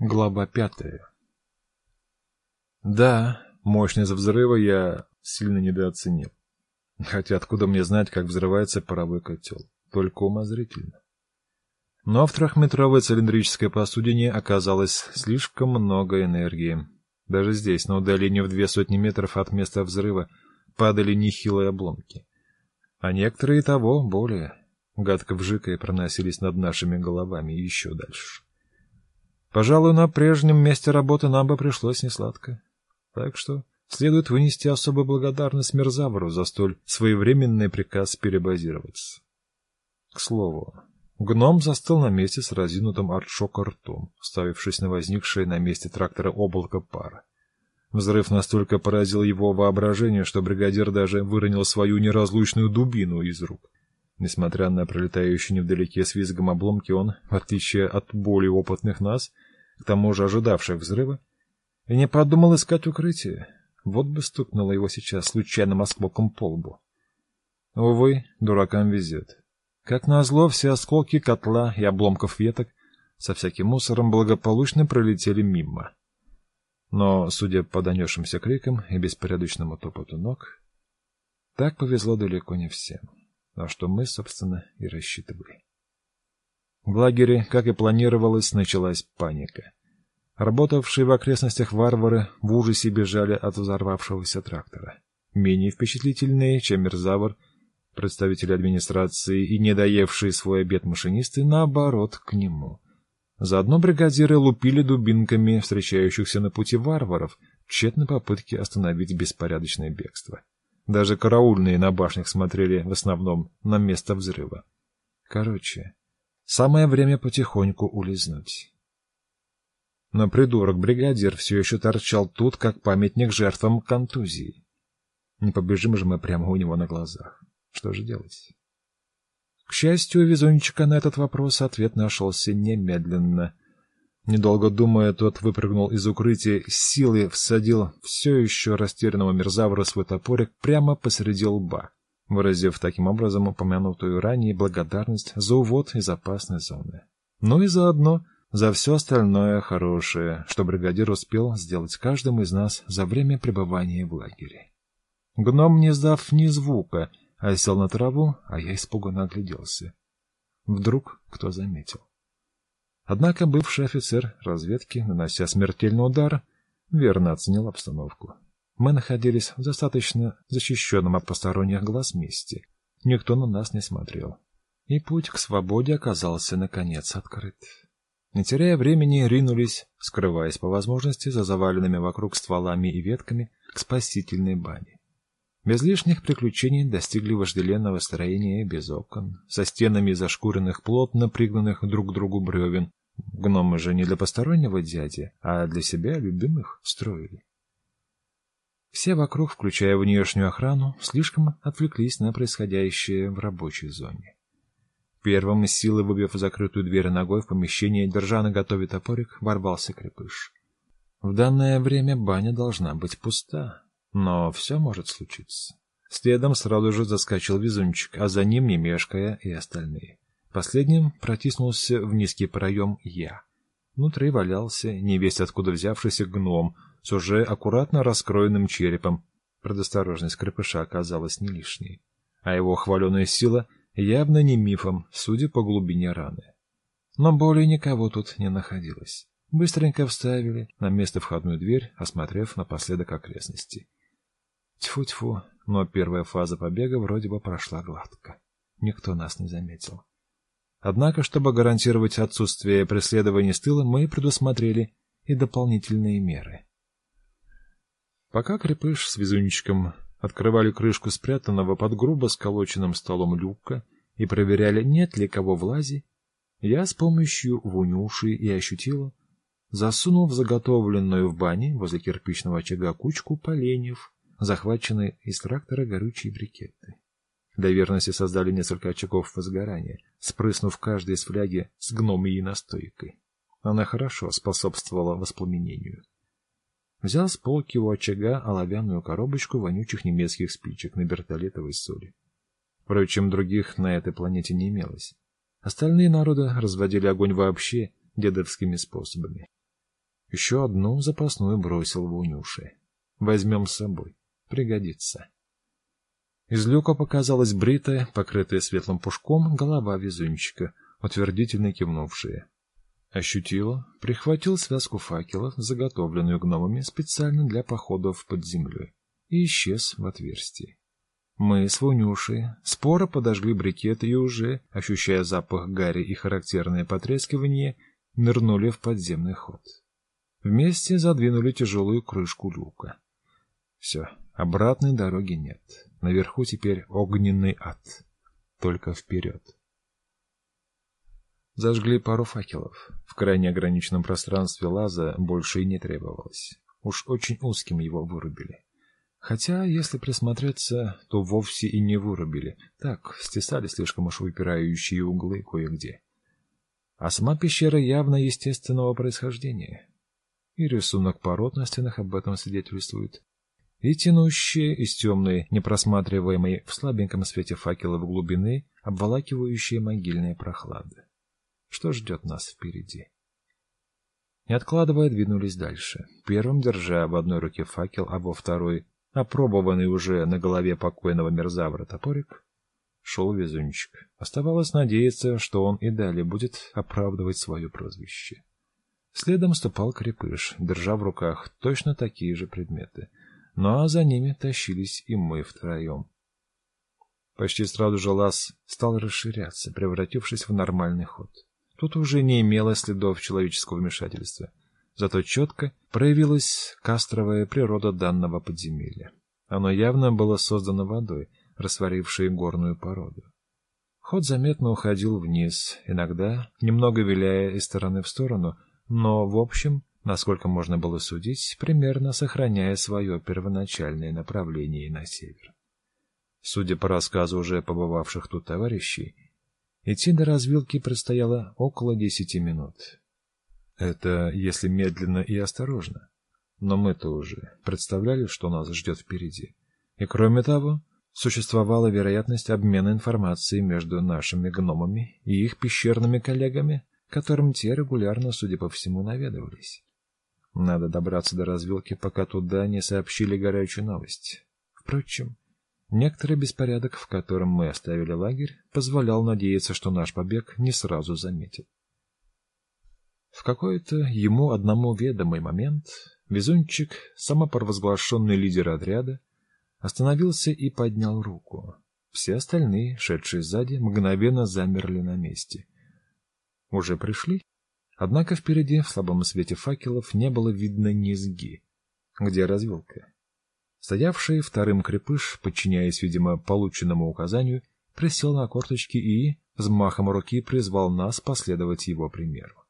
Глава пятая. Да, мощность взрыва я сильно недооценил. Хотя откуда мне знать, как взрывается паровой котел? Только умозрительно. Но в трехметровой цилиндрической посудине оказалось слишком много энергии. Даже здесь, на удалении в две сотни метров от места взрыва, падали нехилые обломки. А некоторые того более, гадко вжикая, проносились над нашими головами еще дальше. Пожалуй, на прежнем месте работы нам бы пришлось несладко. Так что следует вынести особую благодарность Мерзавру за столь своевременный приказ перебазироваться. К слову, гном застыл на месте с разинутым от шока ртом, ставившись на возникшее на месте трактора облако пара. Взрыв настолько поразил его воображение, что бригадир даже выронил свою неразлучную дубину из рук. Несмотря на пролетающие невдалеке с визгом обломки, он, в отличие от более опытных нас, к тому же ожидавших взрыва, и не подумал искать укрытие. Вот бы стукнуло его сейчас случайным осколком по лбу. Увы, дуракам везет. Как назло, все осколки котла и обломков веток со всяким мусором благополучно пролетели мимо. Но, судя по донесшимся крикам и беспорядочному топоту ног, так повезло далеко не всем, на что мы, собственно, и рассчитывали. В лагере, как и планировалось, началась паника. Работавшие в окрестностях варвары в ужасе бежали от взорвавшегося трактора. Менее впечатлительные, чем Мерзавр, представители администрации и недоевшие свой обед машинисты, наоборот, к нему. Заодно бригадиры лупили дубинками встречающихся на пути варваров в тщетной попытке остановить беспорядочное бегство. Даже караульные на башнях смотрели в основном на место взрыва. Короче, Самое время потихоньку улизнуть. Но придурок-бригадир все еще торчал тут, как памятник жертвам контузии. Не побежим же мы прямо у него на глазах. Что же делать? К счастью, у везунчика на этот вопрос ответ нашелся немедленно. Недолго думая, тот выпрыгнул из укрытия, силой всадил все еще растерянного мерзавра свой топорик прямо посреди лба выразив таким образом упомянутую ранее благодарность за увод из опасной зоны. Ну и заодно за все остальное хорошее, что бригадир успел сделать каждому из нас за время пребывания в лагере. Гном, не сдав ни звука, а сел на траву, а я испуганно огляделся. Вдруг кто заметил. Однако бывший офицер разведки, нанося смертельный удар, верно оценил обстановку. Мы находились в достаточно защищенном от посторонних глаз месте. Никто на нас не смотрел. И путь к свободе оказался, наконец, открыт. Не теряя времени, ринулись, скрываясь по возможности за заваленными вокруг стволами и ветками, к спасительной бане. Без лишних приключений достигли вожделенного строения без окон, со стенами из ошкуренных плотно пригнанных друг к другу бревен. Гномы же не для постороннего дяди, а для себя любимых строили. Все вокруг, включая внешнюю охрану, слишком отвлеклись на происходящее в рабочей зоне. Первым из силы выбив закрытую дверь ногой в помещение, держа на готове топорик, ворвался крепыш. В данное время баня должна быть пуста, но все может случиться. Следом сразу же заскочил везунчик, а за ним, не мешкая, и остальные. Последним протиснулся в низкий проем я. Внутри валялся, невесть откуда взявшийся гном, с уже аккуратно раскроенным черепом. Предосторожность крепыша оказалась не лишней. А его хваленая сила явно не мифом, судя по глубине раны. Но более никого тут не находилось. Быстренько вставили на место входную дверь, осмотрев напоследок окрестности. Тьфу-тьфу, но первая фаза побега вроде бы прошла гладко. Никто нас не заметил. Однако, чтобы гарантировать отсутствие преследования с тыла, мы предусмотрели и дополнительные меры. Пока крепыш с везунчиком открывали крышку спрятанного под грубо сколоченным столом люка и проверяли, нет ли кого в лазе, я с помощью вунюши и ощутила, засунул в заготовленную в бане возле кирпичного очага кучку поленьев, захваченные из трактора горючие брикеты. Для верности создали несколько очагов возгорания, спрыснув каждый из фляги с гномией настойкой. Она хорошо способствовала воспламенению. Взял с полки у очага оловянную коробочку вонючих немецких спичек на бертолетовой соли. Впрочем, других на этой планете не имелось. Остальные народы разводили огонь вообще дедовскими способами. Еще одну запасную бросил в унюши. Возьмем с собой. Пригодится. Из люка показалась бритая, покрытая светлым пушком, голова везунчика, утвердительно кивнувшая. Ощутила, прихватил связку факелов, заготовленную гномами специально для походов под землей, и исчез в отверстии. Мы с Вунюшей споро подожгли брикеты и уже, ощущая запах гари и характерное потрескивание, нырнули в подземный ход. Вместе задвинули тяжелую крышку люка. Все, обратной дороги нет. Наверху теперь огненный ад. Только вперед. Зажгли пару факелов. В крайне ограниченном пространстве лаза больше и не требовалось. Уж очень узким его вырубили. Хотя, если присмотреться, то вовсе и не вырубили. Так, стесали слишком уж выпирающие углы кое-где. А сама пещера явно естественного происхождения. И рисунок пород на стенах об этом свидетельствует. И тянущие из темной, непросматриваемой в слабеньком свете факела в глубины, обволакивающие могильные прохлады что ждет нас впереди. Не откладывая, двинулись дальше. Первым держа в одной руке факел, а во второй, опробованный уже на голове покойного мерзавра топорик, шел везунчик. Оставалось надеяться, что он и далее будет оправдывать свое прозвище. Следом ступал крепыш, держа в руках точно такие же предметы. Ну а за ними тащились и мы втроем. Почти сразу же лаз стал расширяться, превратившись в нормальный ход. Тут уже не имело следов человеческого вмешательства. Зато четко проявилась кастровая природа данного подземелья. Оно явно было создано водой, растворившей горную породу. Ход заметно уходил вниз, иногда немного виляя из стороны в сторону, но, в общем, насколько можно было судить, примерно сохраняя свое первоначальное направление на север. Судя по рассказу уже побывавших тут товарищей, Идти до развилки предстояло около десяти минут. Это если медленно и осторожно. Но мы-то уже представляли, что нас ждет впереди. И кроме того, существовала вероятность обмена информацией между нашими гномами и их пещерными коллегами, которым те регулярно, судя по всему, наведывались. Надо добраться до развилки, пока туда не сообщили горячую новость. Впрочем, Некоторый беспорядок, в котором мы оставили лагерь, позволял надеяться, что наш побег не сразу заметит. В какой-то ему одному ведомый момент везунчик, самопровозглашенный лидер отряда, остановился и поднял руку. Все остальные, шедшие сзади, мгновенно замерли на месте. Уже пришли? Однако впереди, в слабом свете факелов, не было видно низги. Где развилка? Стоявший вторым крепыш, подчиняясь, видимо, полученному указанию, присел на корточки и, взмахом руки, призвал нас последовать его примеру.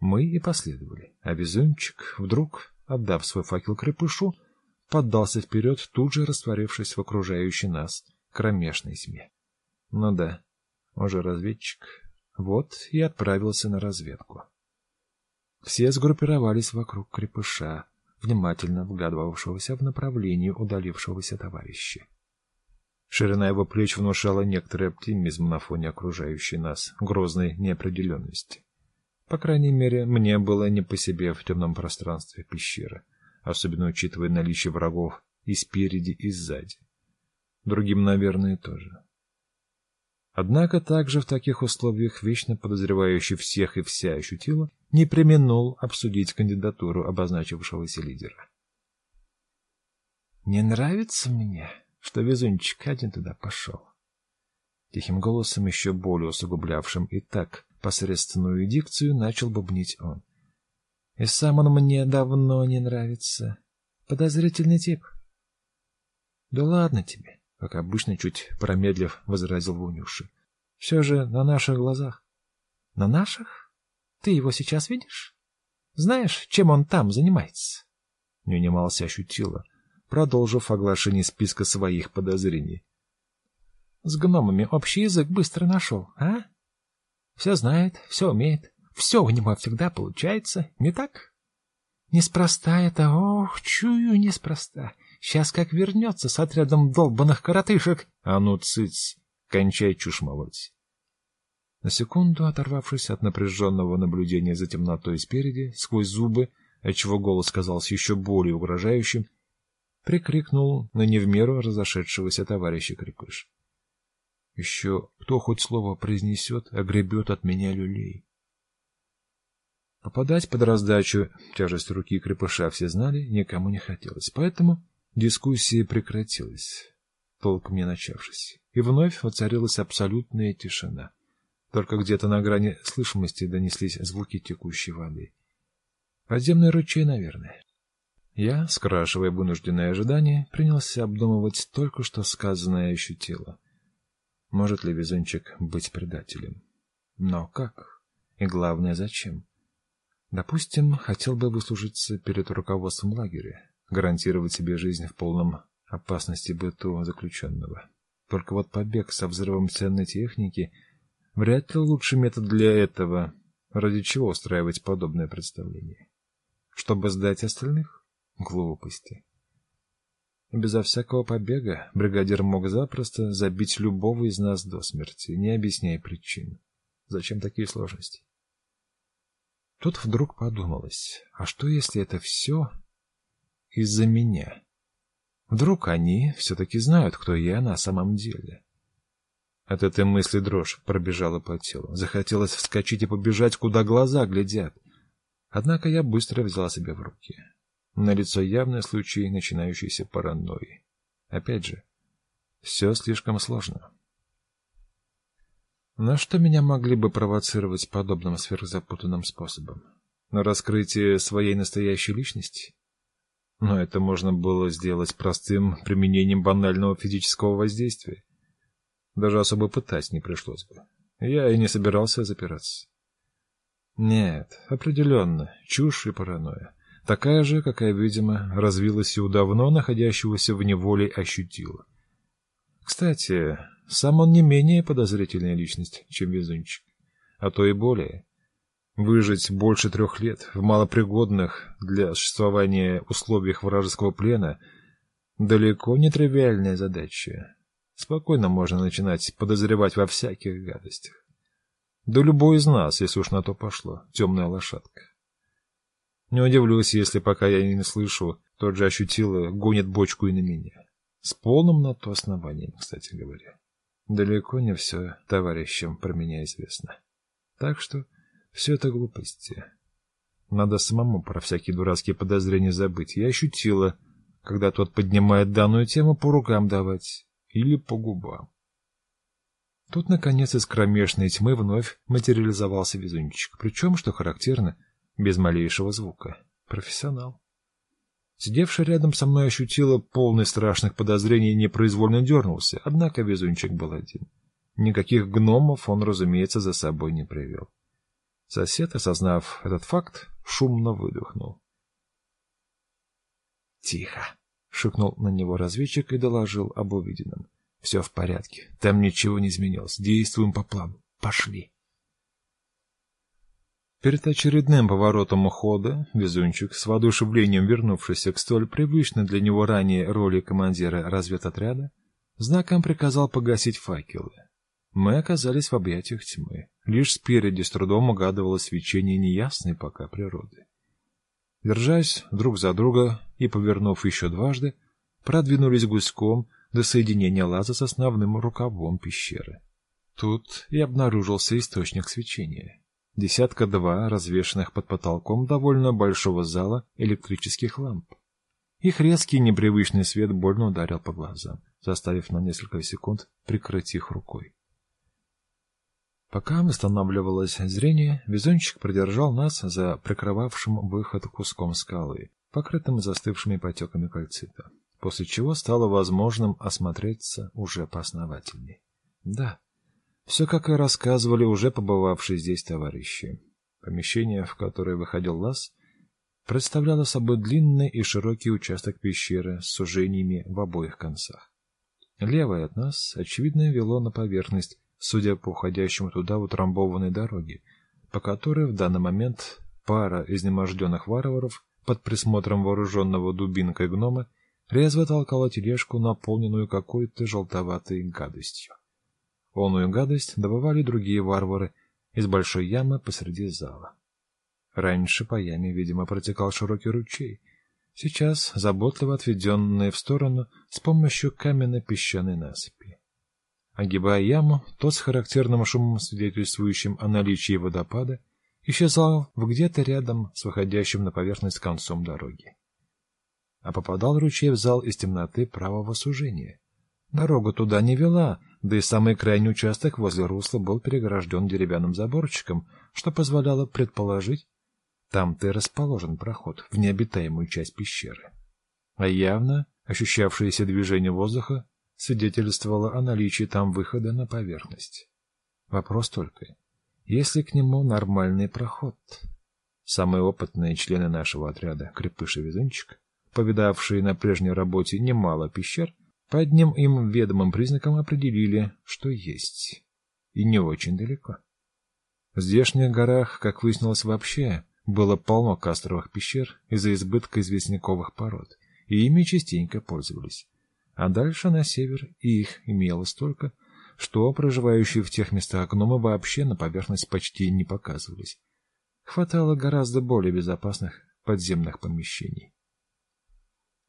Мы и последовали, а везунчик, вдруг, отдав свой факел крепышу, поддался вперед, тут же растворившись в окружающей нас кромешной тьме. Ну да, уже разведчик. Вот и отправился на разведку. Все сгруппировались вокруг крепыша, внимательно вглядывавшегося в направлении удалившегося товарища. Ширина его плеч внушала некоторый оптимизм на фоне окружающей нас грозной неопределенности. По крайней мере, мне было не по себе в темном пространстве пещеры, особенно учитывая наличие врагов и спереди, и сзади. Другим, наверное, тоже. Однако также в таких условиях вечно подозревающий всех и вся ощутила, не применул обсудить кандидатуру обозначившегося лидера. «Не нравится мне, что везунчик один туда пошел?» Тихим голосом, еще более усугублявшим и так посредственную дикцию, начал бубнить он. «И сам он мне давно не нравится. Подозрительный тип». «Да ладно тебе как обычно, чуть промедлив, возразил Вунюши. Все же на наших глазах. На наших? Ты его сейчас видишь? Знаешь, чем он там занимается? Не унимался ощутила, продолжив оглашение списка своих подозрений. С гномами общий язык быстро нашел, а? Все знает, все умеет, все у него всегда получается, не так? Неспроста это, ох, чую, неспроста. Сейчас как вернется с отрядом долбанных коротышек. А ну, цыц, кончай чушь молоть. На секунду, оторвавшись от напряженного наблюдения за темнотой спереди, сквозь зубы, отчего голос казался еще более угрожающим, прикрикнул на не в меру разошедшегося товарища Крепыш. Еще кто хоть слово произнесет, огребет от меня люлей. Попадать под раздачу тяжесть руки крепыша все знали, никому не хотелось, поэтому дискуссия прекратилась, толком не начавшись, и вновь воцарилась абсолютная тишина. Только где-то на грани слышимости донеслись звуки текущей воды. Подземный ручей, наверное. Я, скрашивая вынужденное ожидание, принялся обдумывать только что сказанное ощутило. Может ли везунчик быть предателем? Но как? И главное, зачем? Допустим, хотел бы выслужиться перед руководством лагеря, гарантировать себе жизнь в полном опасности быту заключенного. Только вот побег со взрывом ценной техники вряд ли лучший метод для этого. Ради чего устраивать подобное представление? Чтобы сдать остальных? Глупости. Безо всякого побега бригадир мог запросто забить любого из нас до смерти, не объясняя причин. Зачем такие сложности? Тут вдруг подумалось, а что если это все из-за меня? Вдруг они все-таки знают, кто я на самом деле? От этой мысли дрожь пробежала по телу. Захотелось вскочить и побежать, куда глаза глядят. Однако я быстро взяла себя в руки. На лицо явный случай начинающейся паранойи. Опять же, все слишком сложно. На что меня могли бы провоцировать подобным сверхзапутанным способом? На раскрытие своей настоящей личности? Но это можно было сделать простым применением банального физического воздействия. Даже особо пытать не пришлось бы. Я и не собирался запираться. Нет, определенно, чушь и паранойя. Такая же, какая, видимо, развилась и у давно находящегося в неволе ощутила. Кстати, сам он не менее подозрительная личность, чем везунчик, а то и более. Выжить больше трех лет в малопригодных для существования условиях вражеского плена далеко не тривиальная задача. Спокойно можно начинать подозревать во всяких гадостях. Да любой из нас, если уж на то пошло, темная лошадка. Не удивлюсь, если пока я не слышу, тот же ощутила, гонит бочку и на меня. С полным на то основанием, кстати говоря. Далеко не все товарищам про меня известно. Так что все это глупости. Надо самому про всякие дурацкие подозрения забыть. Я ощутила, когда тот поднимает данную тему, по рукам давать или по губам. Тут, наконец, из кромешной тьмы вновь материализовался везунчик, причем, что характерно, без малейшего звука. Профессионал. Сидевший рядом со мной ощутила полный страшных подозрений и непроизвольно дернулся, однако везунчик был один. Никаких гномов он, разумеется, за собой не привел. Сосед, осознав этот факт, шумно выдохнул. «Тихо!» — шикнул на него разведчик и доложил об увиденном. «Все в порядке. Там ничего не изменилось. Действуем по плану. Пошли!» Перед очередным поворотом ухода везунчик, с воодушевлением вернувшийся к столь привычной для него ранее роли командира разведотряда, знаком приказал погасить факелы. Мы оказались в объятиях тьмы. Лишь спереди с трудом угадывалось свечение неясной пока природы. Держась друг за друга и повернув еще дважды, продвинулись гуськом до соединения лаза с основным рукавом пещеры. Тут и обнаружился источник свечения десятка-два развешанных под потолком довольно большого зала электрических ламп. Их резкий непривычный свет больно ударил по глазам, заставив на несколько секунд прикрыть их рукой. Пока восстанавливалось зрение, везунчик продержал нас за прикрывавшим выход куском скалы, покрытым застывшими потеками кальцита, после чего стало возможным осмотреться уже поосновательней. Да, все, как и рассказывали уже побывавшие здесь товарищи. Помещение, в которое выходил лаз, представляло собой длинный и широкий участок пещеры с сужениями в обоих концах. Левое от нас, очевидно, вело на поверхность, судя по уходящему туда утрамбованной дороге, по которой в данный момент пара изнеможденных варваров под присмотром вооруженного дубинкой гнома резво толкала тележку, наполненную какой-то желтоватой гадостью. Полную гадость добывали другие варвары из большой ямы посреди зала. Раньше по яме, видимо, протекал широкий ручей. Сейчас заботливо отведенные в сторону с помощью каменно-песчаной насыпи. Огибая яму, тот с характерным шумом, свидетельствующим о наличии водопада, исчезал в где-то рядом с выходящим на поверхность концом дороги. А попадал ручей в зал из темноты правого сужения. Дорога туда не вела, да и самый крайний участок возле русла был перегражден деревянным заборчиком, что позволяло предположить, там-то и расположен проход в необитаемую часть пещеры. А явно ощущавшееся движение воздуха свидетельствовало о наличии там выхода на поверхность. Вопрос только, есть ли к нему нормальный проход? Самые опытные члены нашего отряда, Крепыш и Везунчик, повидавшие на прежней работе немало пещер, по одним им ведомым признакам определили, что есть. И не очень далеко. В здешних горах, как выяснилось вообще, было полно кастровых пещер из-за избытка известняковых пород, и ими частенько пользовались. А дальше на север их имелось столько, что проживающие в тех местах гномы вообще на поверхность почти не показывались. Хватало гораздо более безопасных подземных помещений.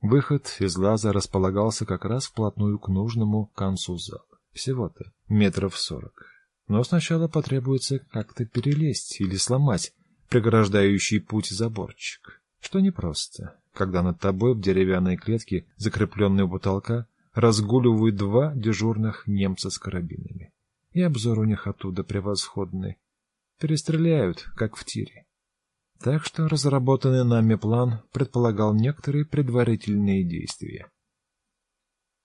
Выход из лаза располагался как раз вплотную к нужному концу зала. Всего-то метров сорок. Но сначала потребуется как-то перелезть или сломать преграждающий путь заборчик, что непросто, когда над тобой в деревянной клетке, закрепленной у потолка, разгуливают два дежурных немца с карабинами. И обзор у них оттуда превосходный. Перестреляют, как в тире. Так что разработанный нами план предполагал некоторые предварительные действия.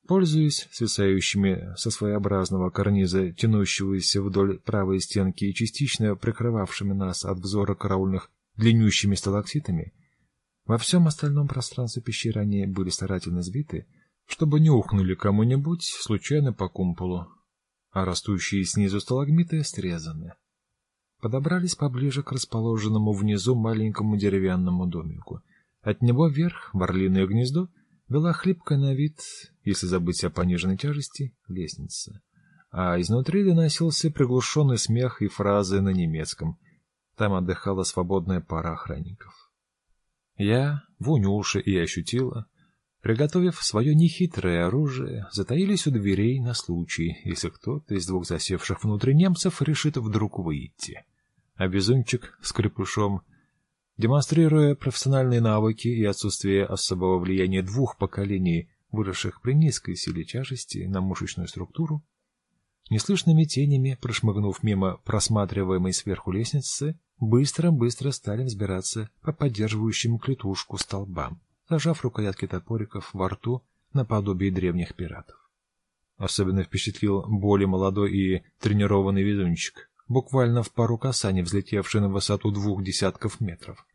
Пользуясь свисающими со своеобразного карниза, тянущегося вдоль правой стенки и частично прикрывавшими нас от взора караульных длиннющими сталактитами, во всем остальном пространстве пещеры они были старательно сбиты, чтобы не ухнули кому-нибудь случайно по кумполу, а растущие снизу сталагмиты срезаны подобрались поближе к расположенному внизу маленькому деревянному домику. От него вверх, в орлиное гнездо, вела хлипкая на вид, если забыть о пониженной тяжести, лестница. А изнутри доносился приглушенный смех и фразы на немецком. Там отдыхала свободная пара охранников. Я, Вунюша и ощутила, приготовив свое нехитрое оружие, затаились у дверей на случай, если кто-то из двух засевших внутри немцев решит вдруг выйти. А Безумчик с крепышом, демонстрируя профессиональные навыки и отсутствие особого влияния двух поколений, выросших при низкой силе тяжести на мышечную структуру, неслышными тенями, прошмыгнув мимо просматриваемой сверху лестницы, быстро-быстро стали взбираться по поддерживающим клетушку столбам, зажав рукоятки топориков во рту наподобие древних пиратов. Особенно впечатлил более молодой и тренированный везунчик, буквально в пару касаний взлетевший на высоту двух десятков метров.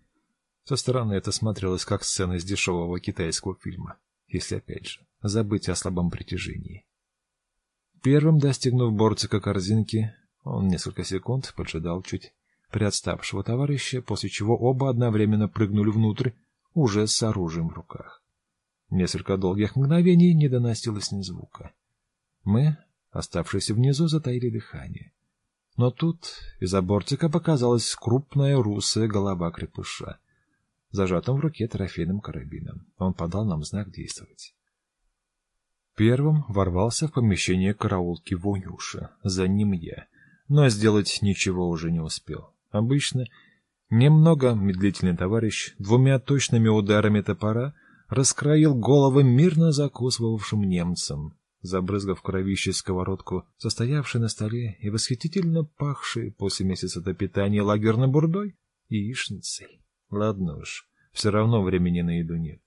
Со стороны это смотрелось как сцена из дешевого китайского фильма, если опять же забыть о слабом притяжении. Первым достигнув бортика корзинки, он несколько секунд поджидал чуть приотставшего товарища, после чего оба одновременно прыгнули внутрь, уже с оружием в руках. Несколько долгих мгновений не доносилось ни звука. Мы, оставшиеся внизу, затаили дыхание. Но тут из-за бортика показалась крупная русая голова крепыша, зажатым в руке трофейным карабином. Он подал нам знак действовать. Первым ворвался в помещение караулки Вонюша, за ним я, но сделать ничего уже не успел. Обычно немного медлительный товарищ двумя точными ударами топора раскроил головы мирно закусывавшим немцам, забрызгав кровище сковородку, состоявшей на столе и восхитительно пахшей после месяца до питания лагерной бурдой и яичницей. Ладно уж, все равно времени на еду нет.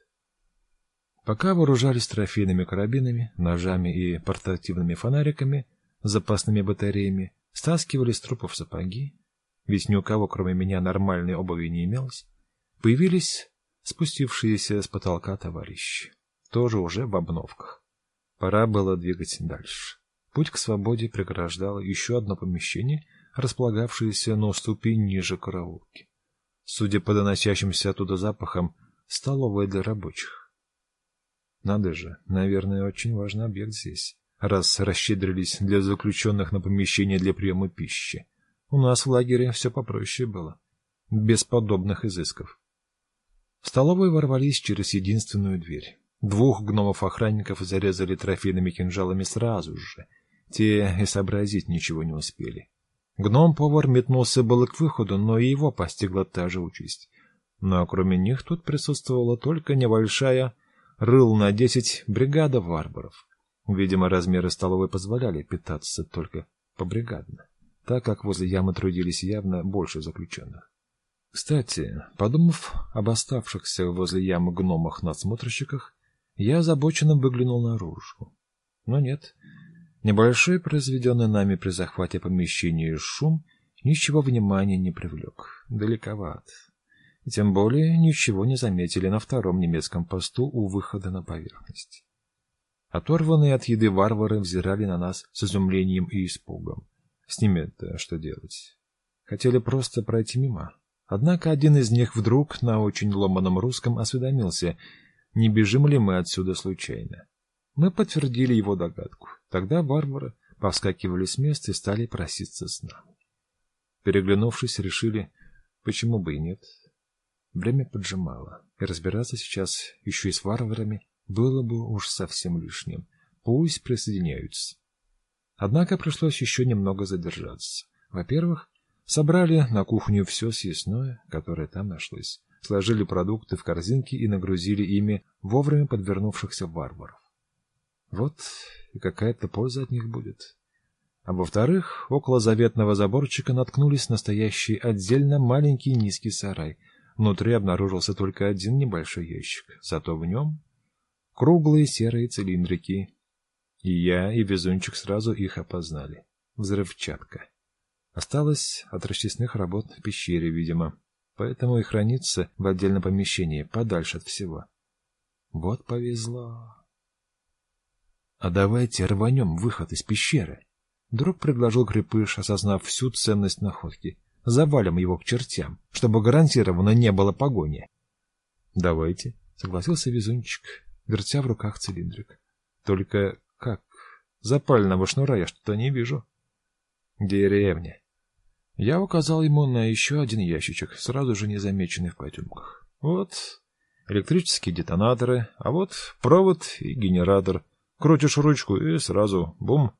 Пока вооружались трофейными карабинами, ножами и портативными фонариками, запасными батареями, стаскивали с трупов сапоги, ведь ни у кого, кроме меня, нормальной обуви не имелось, появились спустившиеся с потолка товарищи, тоже уже в обновках. Пора было двигать дальше. Путь к свободе преграждало еще одно помещение, располагавшееся на уступе ниже караулки. Судя по доносящимся оттуда запахам, столовая для рабочих. Надо же, наверное, очень важный объект здесь, раз расщедрились для заключенных на помещение для приема пищи. У нас в лагере все попроще было. без подобных изысков. В столовую ворвались через единственную дверь. Двух гномов-охранников зарезали трофейными кинжалами сразу же. Те и сообразить ничего не успели. Гном-повар метнулся было к выходу, но и его постигла та же участь. Но кроме них тут присутствовала только небольшая, рыл на десять, бригада варваров. Видимо, размеры столовой позволяли питаться только побригадно, так как возле ямы трудились явно больше заключенных. Кстати, подумав об оставшихся возле ямы гномах-надсмотрщиках, я озабоченно выглянул наружу. Но нет, небольшой произведенный нами при захвате помещения шум ничего внимания не привлек. Далековат. Тем более ничего не заметили на втором немецком посту у выхода на поверхность. Оторванные от еды варвары взирали на нас с изумлением и испугом. С ними-то что делать? Хотели просто пройти мимо. Однако один из них вдруг на очень ломаном русском осведомился, не бежим ли мы отсюда случайно. Мы подтвердили его догадку. Тогда варвары повскакивали с места и стали проситься с нами. Переглянувшись, решили, почему бы и нет. Время поджимало, и разбираться сейчас еще и с варварами было бы уж совсем лишним. Пусть присоединяются. Однако пришлось еще немного задержаться. Во-первых, собрали на кухню все съестное, которое там нашлось, сложили продукты в корзинки и нагрузили ими вовремя подвернувшихся варваров. Вот и какая-то польза от них будет. А во-вторых, около заветного заборчика наткнулись на стоящий отдельно маленький низкий сарай — Внутри обнаружился только один небольшой ящик, зато в нем круглые серые цилиндрики. И я, и везунчик сразу их опознали. Взрывчатка. Осталось от расчистных работ в пещере, видимо, поэтому и хранится в отдельном помещении, подальше от всего. Вот повезло. А давайте рванем выход из пещеры. Вдруг предложил Крепыш, осознав всю ценность находки. Завалим его к чертям, чтобы гарантированно не было погони. — Давайте, — согласился везунчик, вертя в руках цилиндрик. — Только как? Запального шнура я что-то не вижу. — Деревня. Я указал ему на еще один ящичек, сразу же незамеченный в потемках. Вот электрические детонаторы, а вот провод и генератор. Крутишь ручку и сразу бум.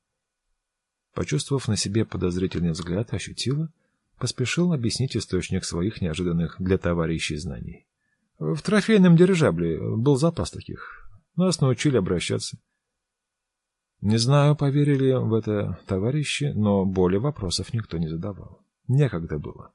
Почувствовав на себе подозрительный взгляд, ощутила, Поспешил объяснить источник своих неожиданных для товарищей знаний. В трофейном дирижабле был запас таких. Нас научили обращаться. Не знаю, поверили в это товарищи, но более вопросов никто не задавал. Некогда было.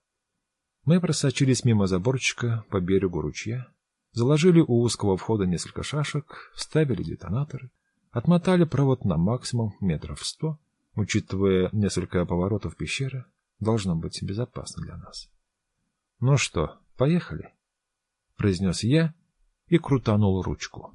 Мы просочились мимо заборчика по берегу ручья, заложили у узкого входа несколько шашек, вставили детонаторы, отмотали провод на максимум метров сто, учитывая несколько поворотов пещеры, должно быть безопасно для нас. — Ну что, поехали? — произнес я и крутанул ручку.